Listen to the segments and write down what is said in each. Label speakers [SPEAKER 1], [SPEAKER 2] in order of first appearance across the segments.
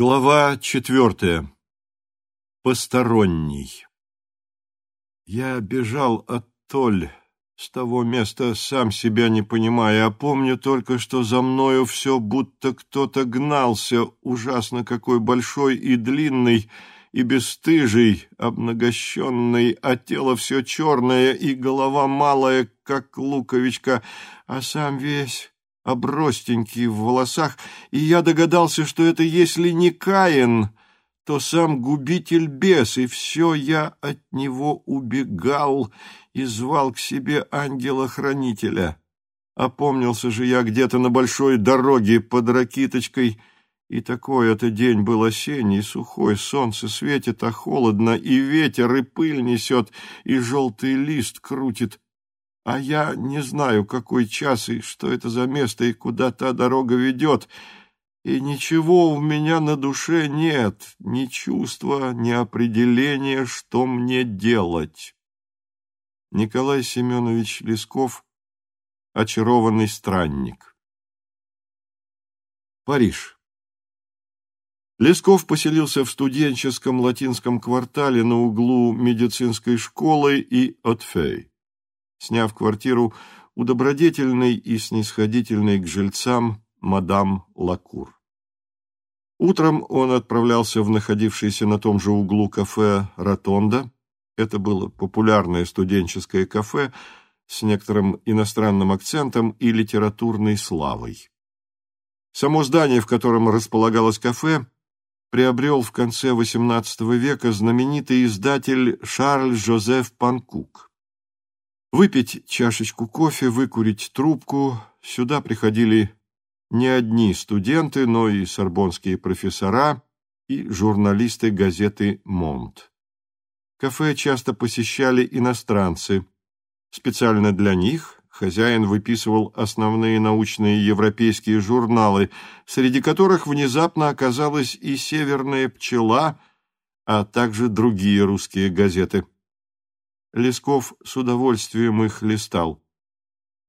[SPEAKER 1] Глава четвертая. Посторонний. Я бежал от Толь с того места, сам себя не понимая, а помню только, что за мною все будто кто-то гнался, ужасно какой большой и длинный, и бесстыжий, обнагощенный, а тело все черное и голова малая, как луковичка, а сам весь обростенький в волосах, и я догадался, что это если не Каин, то сам губитель бес, и все я от него убегал и звал к себе ангела-хранителя. Опомнился же я где-то на большой дороге под Ракиточкой, и такой это день был осенний, сухой, солнце светит, а холодно, и ветер, и пыль несет, и желтый лист крутит, а я не знаю, какой час и что это за место, и куда та дорога ведет, и ничего у меня на душе нет, ни чувства, ни определения, что мне делать. Николай Семенович Лесков «Очарованный странник». Париж. Лесков поселился в студенческом латинском квартале на углу медицинской школы и Отфей сняв квартиру у добродетельной и снисходительной к жильцам мадам Лакур. Утром он отправлялся в находившееся на том же углу кафе «Ротонда». Это было популярное студенческое кафе с некоторым иностранным акцентом и литературной славой. Само здание, в котором располагалось кафе, приобрел в конце XVIII века знаменитый издатель Шарль Жозеф Панкук. Выпить чашечку кофе, выкурить трубку. Сюда приходили не одни студенты, но и сорбонские профессора и журналисты газеты «Монт». Кафе часто посещали иностранцы. Специально для них хозяин выписывал основные научные европейские журналы, среди которых внезапно оказалась и «Северная пчела», а также другие русские газеты. Лесков с удовольствием их листал.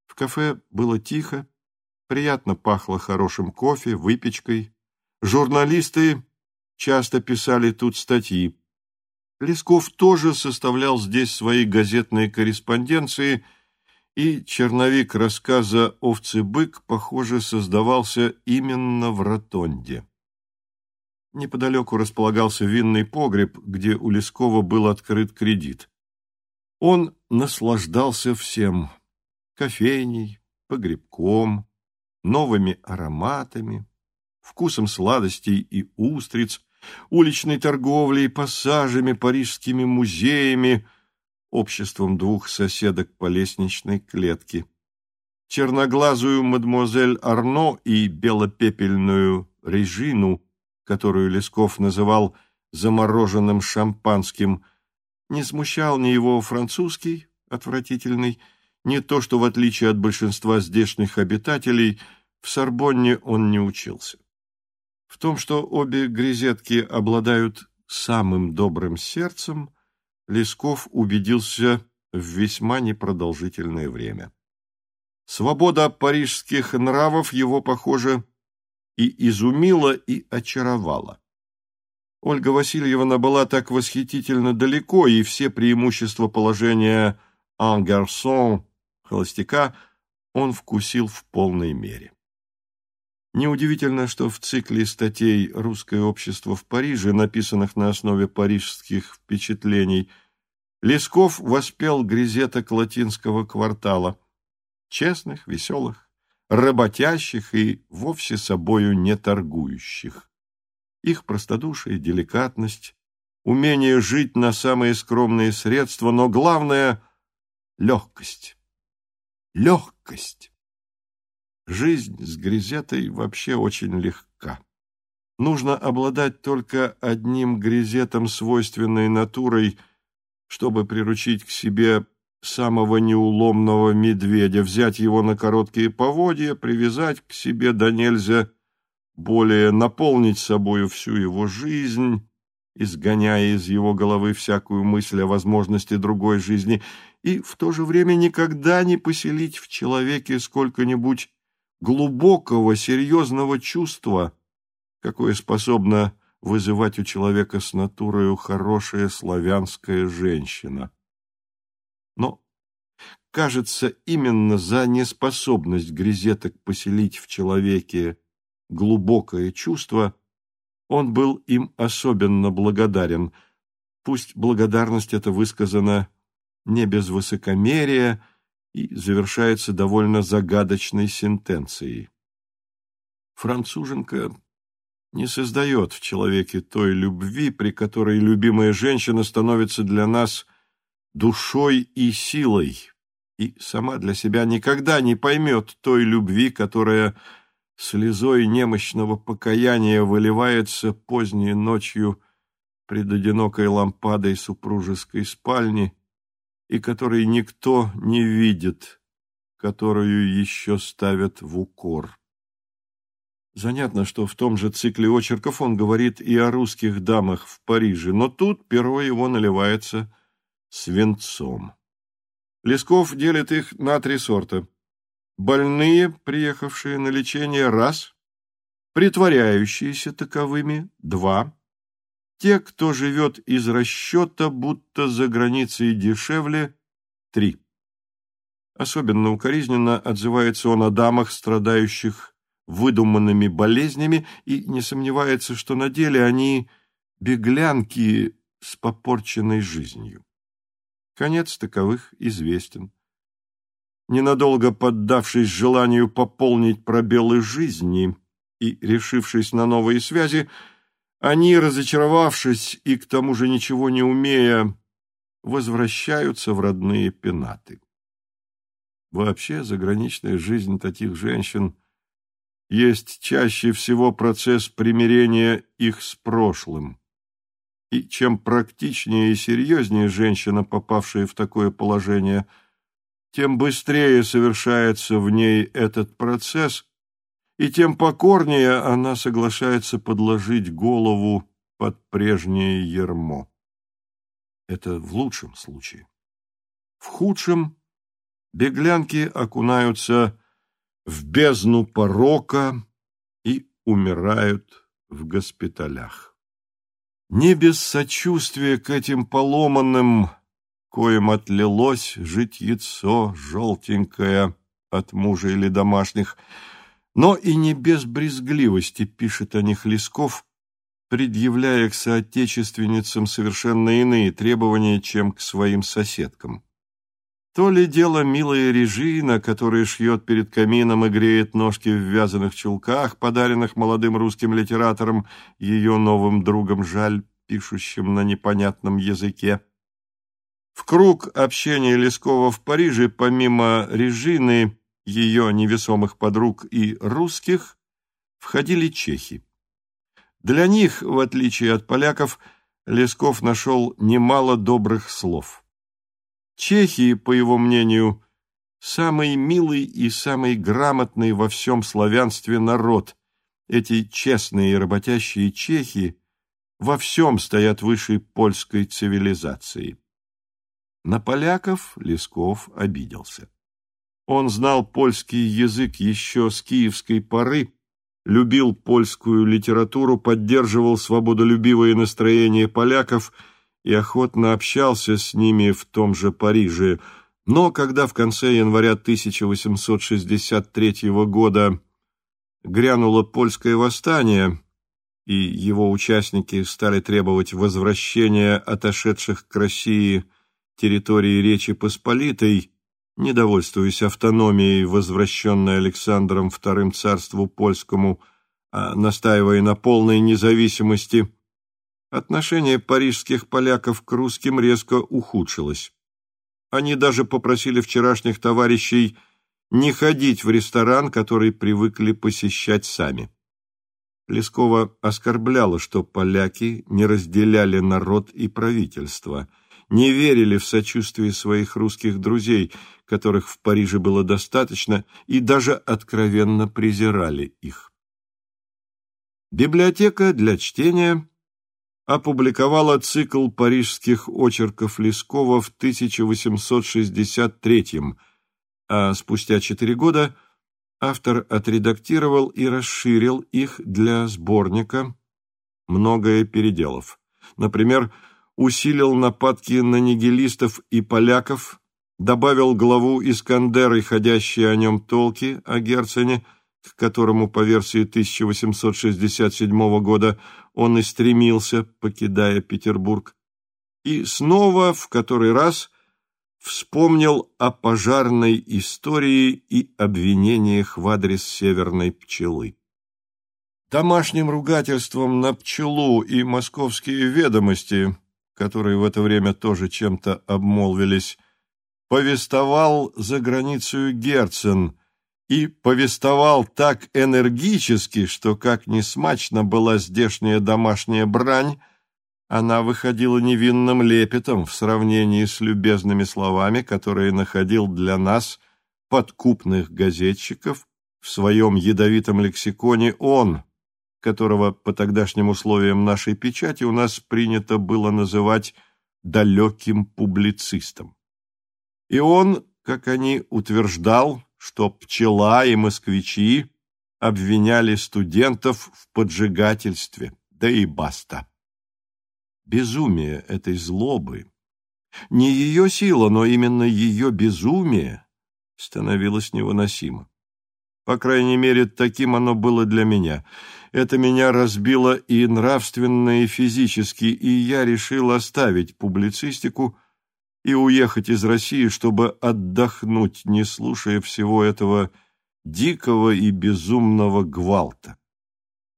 [SPEAKER 1] В кафе было тихо, приятно пахло хорошим кофе, выпечкой. Журналисты часто писали тут статьи. Лесков тоже составлял здесь свои газетные корреспонденции, и черновик рассказа «Овцы-бык», похоже, создавался именно в ротонде. Неподалеку располагался винный погреб, где у Лескова был открыт кредит. Он наслаждался всем – кофейней, погребком, новыми ароматами, вкусом сладостей и устриц, уличной торговлей, пассажами, парижскими музеями, обществом двух соседок по лестничной клетке. Черноглазую мадемуазель Арно и белопепельную Режину, которую Лесков называл замороженным шампанским – не смущал ни его французский, отвратительный, ни то, что, в отличие от большинства здешних обитателей, в Сорбонне он не учился. В том, что обе грезетки обладают самым добрым сердцем, Лесков убедился в весьма непродолжительное время. Свобода парижских нравов его, похоже, и изумила, и очаровала. Ольга Васильевна была так восхитительно далеко, и все преимущества положения «en garçon» холостяка он вкусил в полной мере. Неудивительно, что в цикле статей «Русское общество в Париже», написанных на основе парижских впечатлений, Лесков воспел грезеток латинского квартала, честных, веселых, работящих и вовсе собою не торгующих их простодушие, деликатность, умение жить на самые скромные средства, но главное — легкость. Легкость. Жизнь с грезетой вообще очень легка. Нужно обладать только одним грезетом свойственной натурой, чтобы приручить к себе самого неуломного медведя, взять его на короткие поводья, привязать к себе до нельзя более наполнить собою всю его жизнь, изгоняя из его головы всякую мысль о возможности другой жизни, и в то же время никогда не поселить в человеке сколько-нибудь глубокого, серьезного чувства, какое способно вызывать у человека с натурою хорошая славянская женщина. Но, кажется, именно за неспособность грезеток поселить в человеке глубокое чувство он был им особенно благодарен. Пусть благодарность эта высказана не без высокомерия и завершается довольно загадочной сентенцией. Француженка не создает в человеке той любви, при которой любимая женщина становится для нас душой и силой, и сама для себя никогда не поймет той любви, которая слезой немощного покаяния выливается поздней ночью пред одинокой лампадой супружеской спальни, и которой никто не видит, которую еще ставят в укор. Занятно, что в том же цикле очерков он говорит и о русских дамах в Париже, но тут перо его наливается свинцом. Лесков делит их на три сорта. Больные, приехавшие на лечение, раз. Притворяющиеся таковыми, два. Те, кто живет из расчета, будто за границей дешевле, три. Особенно укоризненно отзывается он о дамах, страдающих выдуманными болезнями, и не сомневается, что на деле они беглянки с попорченной жизнью. Конец таковых известен. Ненадолго поддавшись желанию пополнить пробелы жизни и решившись на новые связи, они, разочаровавшись и к тому же ничего не умея, возвращаются в родные пенаты. Вообще заграничная жизнь таких женщин – есть чаще всего процесс примирения их с прошлым. И чем практичнее и серьезнее женщина, попавшая в такое положение, тем быстрее совершается в ней этот процесс, и тем покорнее она соглашается подложить голову под прежнее ермо. Это в лучшем случае. В худшем беглянки окунаются в бездну порока и умирают в госпиталях. Не без сочувствия к этим поломанным, коим отлилось житьецо желтенькое от мужа или домашних, но и не без брезгливости пишет о них Лесков, предъявляя к соотечественницам совершенно иные требования, чем к своим соседкам. То ли дело милая Режина, которая шьет перед камином и греет ножки в вязаных чулках, подаренных молодым русским литератором, ее новым другом Жаль, пишущим на непонятном языке. В круг общения Лескова в Париже, помимо Режины, ее невесомых подруг и русских, входили чехи. Для них, в отличие от поляков, Лесков нашел немало добрых слов. Чехии, по его мнению, самый милый и самый грамотный во всем славянстве народ. Эти честные и работящие чехи во всем стоят выше польской цивилизации. На поляков Лесков обиделся. Он знал польский язык еще с киевской поры, любил польскую литературу, поддерживал свободолюбивое настроение поляков – и охотно общался с ними в том же Париже, но когда в конце января 1863 года грянуло польское восстание, и его участники стали требовать возвращения отошедших к России территории Речи Посполитой, недовольствуясь автономией, возвращенной Александром II царству польскому, а настаивая на полной независимости – Отношение парижских поляков к русским резко ухудшилось. Они даже попросили вчерашних товарищей не ходить в ресторан, который привыкли посещать сами. Лескова оскорбляла, что поляки не разделяли народ и правительство, не верили в сочувствие своих русских друзей, которых в Париже было достаточно, и даже откровенно презирали их. Библиотека для чтения опубликовала цикл парижских очерков Лескова в 1863 а спустя четыре года автор отредактировал и расширил их для сборника, многое переделав. Например, усилил нападки на нигилистов и поляков, добавил главу Искандер и ходящие о нем толки о Герцене, к которому по версии 1867 года он и стремился, покидая Петербург, и снова в который раз вспомнил о пожарной истории и обвинениях в адрес северной пчелы. Домашним ругательством на пчелу и московские ведомости, которые в это время тоже чем-то обмолвились, повествовал за границу Герцен и повествовал так энергически, что, как ни смачно была здешняя домашняя брань, она выходила невинным лепетом в сравнении с любезными словами, которые находил для нас, подкупных газетчиков, в своем ядовитом лексиконе он, которого по тогдашним условиям нашей печати у нас принято было называть далеким публицистом. И он, как они утверждал, что пчела и москвичи обвиняли студентов в поджигательстве, да и баста безумие этой злобы, не ее сила, но именно ее безумие становилось невыносимо. По крайней мере, таким оно было для меня. Это меня разбило и нравственно, и физически, и я решил оставить публицистику и уехать из России, чтобы отдохнуть, не слушая всего этого дикого и безумного гвалта.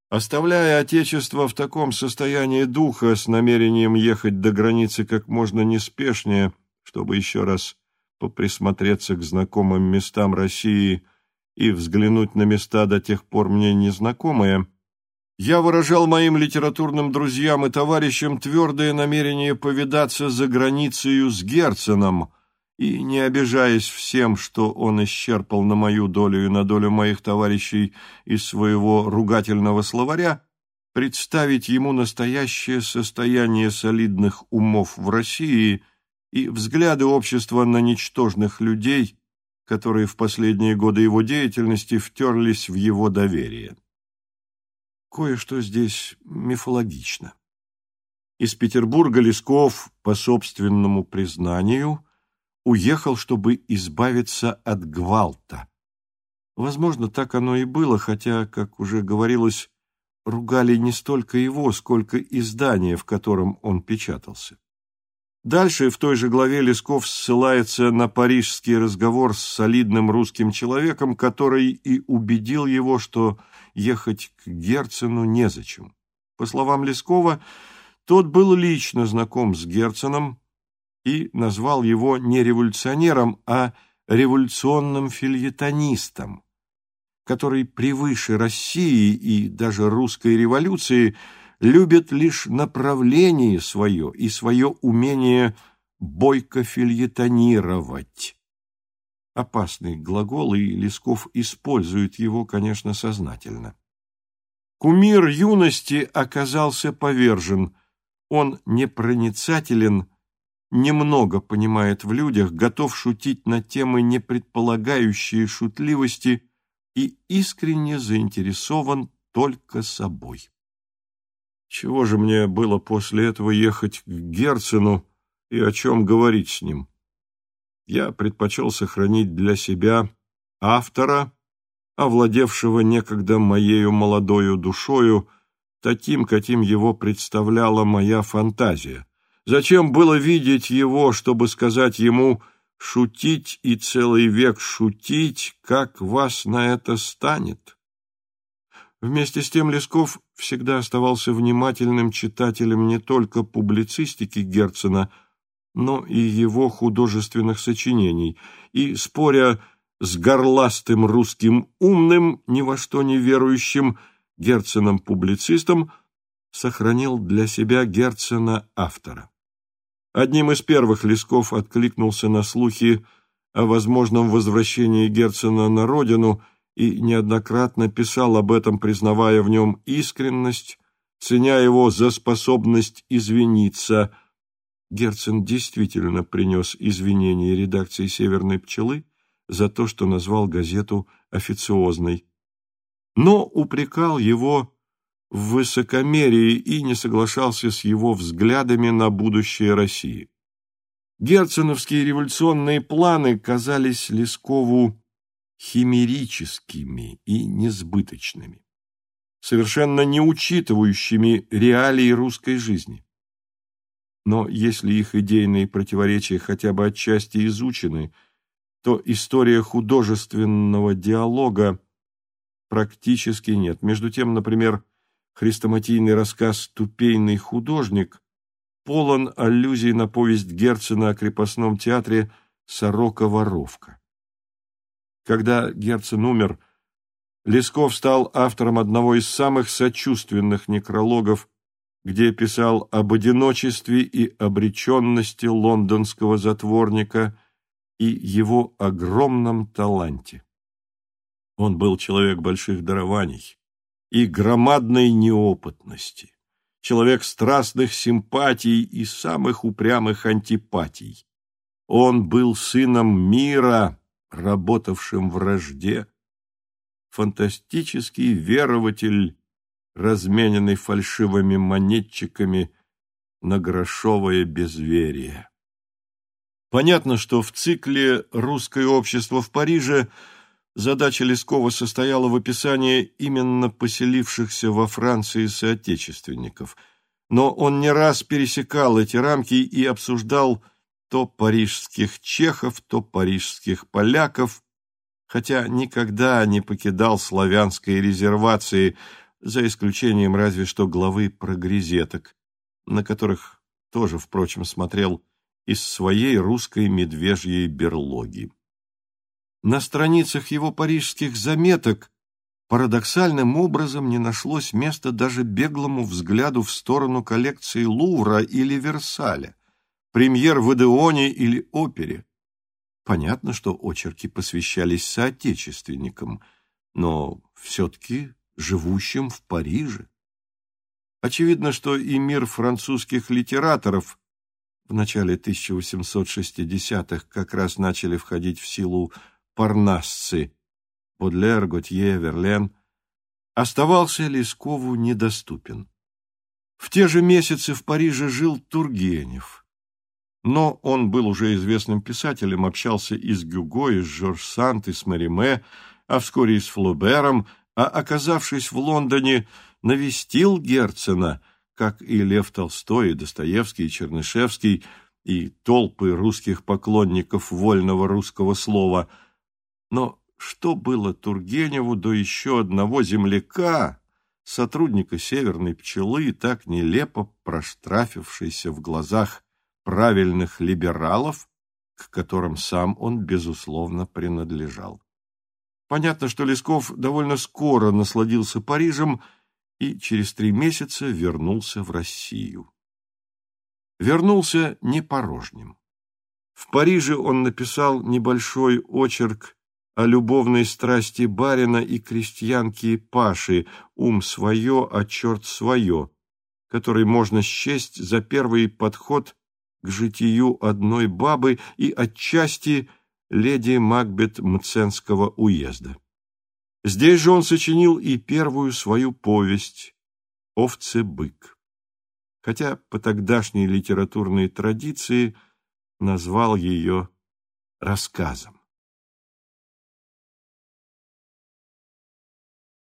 [SPEAKER 1] Оставляя Отечество в таком состоянии духа с намерением ехать до границы как можно неспешнее, чтобы еще раз поприсмотреться к знакомым местам России и взглянуть на места до тех пор мне незнакомые, я выражал моим литературным друзьям и товарищам твердое намерение повидаться за границей с Герценом – и, не обижаясь всем, что он исчерпал на мою долю и на долю моих товарищей из своего ругательного словаря, представить ему настоящее состояние солидных умов в России и взгляды общества на ничтожных людей, которые в последние годы его деятельности втерлись в его доверие. Кое-что здесь мифологично. Из Петербурга Лесков, по собственному признанию, уехал, чтобы избавиться от гвалта. Возможно, так оно и было, хотя, как уже говорилось, ругали не столько его, сколько издание, в котором он печатался. Дальше в той же главе Лесков ссылается на парижский разговор с солидным русским человеком, который и убедил его, что ехать к Герцену незачем. По словам Лескова, тот был лично знаком с Герценом, и назвал его не революционером, а революционным фильетонистом, который превыше России и даже русской революции любит лишь направление свое и свое умение бойко фильетонировать. Опасный глагол, и Лесков использует его, конечно, сознательно. Кумир юности оказался повержен. Он непроницателен, немного понимает в людях, готов шутить на темы, не предполагающие шутливости, и искренне заинтересован только собой. Чего же мне было после этого ехать к Герцену и о чем говорить с ним? Я предпочел сохранить для себя автора, овладевшего некогда моею молодою душою, таким, каким его представляла моя фантазия – Зачем было видеть его, чтобы сказать ему «шутить и целый век шутить, как вас на это станет?» Вместе с тем Лесков всегда оставался внимательным читателем не только публицистики Герцена, но и его художественных сочинений, и, споря с горластым русским умным, ни во что не верующим Герценом-публицистом, сохранил для себя Герцена автора. Одним из первых Лесков откликнулся на слухи о возможном возвращении Герцена на родину и неоднократно писал об этом, признавая в нем искренность, ценя его за способность извиниться. Герцен действительно принес извинения редакции «Северной пчелы» за то, что назвал газету официозной, но упрекал его в высокомерии и не соглашался с его взглядами на будущее России. Герценовские революционные планы казались Лескову химерическими и несбыточными, совершенно не учитывающими реалии русской жизни. Но если их идейные противоречия хотя бы отчасти изучены, то история художественного диалога практически нет. Между тем, например, хрестоматийный рассказ «Тупейный художник» полон аллюзий на повесть Герцена о крепостном театре «Сорока-воровка». Когда Герцен умер, Лесков стал автором одного из самых сочувственных некрологов, где писал об одиночестве и обреченности лондонского затворника и его огромном таланте. Он был человек больших дарований и громадной неопытности, человек страстных симпатий и самых упрямых антипатий. Он был сыном мира, работавшим вражде, фантастический верователь, размененный фальшивыми монетчиками на грошовое безверие. Понятно, что в цикле «Русское общество в Париже» Задача Лескова состояла в описании именно поселившихся во Франции соотечественников, но он не раз пересекал эти рамки и обсуждал то парижских чехов, то парижских поляков, хотя никогда не покидал славянской резервации, за исключением разве что главы прогрезеток, на которых тоже, впрочем, смотрел из своей русской медвежьей берлоги. На страницах его парижских заметок парадоксальным образом не нашлось места даже беглому взгляду в сторону коллекции Лувра или Версаля, премьер в Эдеоне или опере. Понятно, что очерки посвящались соотечественникам, но все-таки живущим в Париже. Очевидно, что и мир французских литераторов в начале 1860-х как раз начали входить в силу парнасцы Бодлер, Готье, Верлен, оставался Лескову недоступен. В те же месяцы в Париже жил Тургенев, но он был уже известным писателем, общался и с Гюго, и с Жорж Сант, и с Мариме, а вскоре и с Флобером, а, оказавшись в Лондоне, навестил Герцена, как и Лев Толстой, и Достоевский, и Чернышевский, и толпы русских поклонников вольного русского слова – но что было Тургеневу до еще одного земляка, сотрудника «Северной пчелы», так нелепо проштрафившийся в глазах правильных либералов, к которым сам он, безусловно, принадлежал. Понятно, что Лесков довольно скоро насладился Парижем и через три месяца вернулся в Россию. Вернулся не порожним. В Париже он написал небольшой очерк о любовной страсти барина и крестьянки Паши «Ум свое, а черт свое», который можно счесть за первый подход к житию одной бабы и отчасти леди Макбет Мценского уезда. Здесь же он сочинил и первую свою повесть «Овцы-бык», хотя по тогдашней литературной традиции назвал ее рассказом.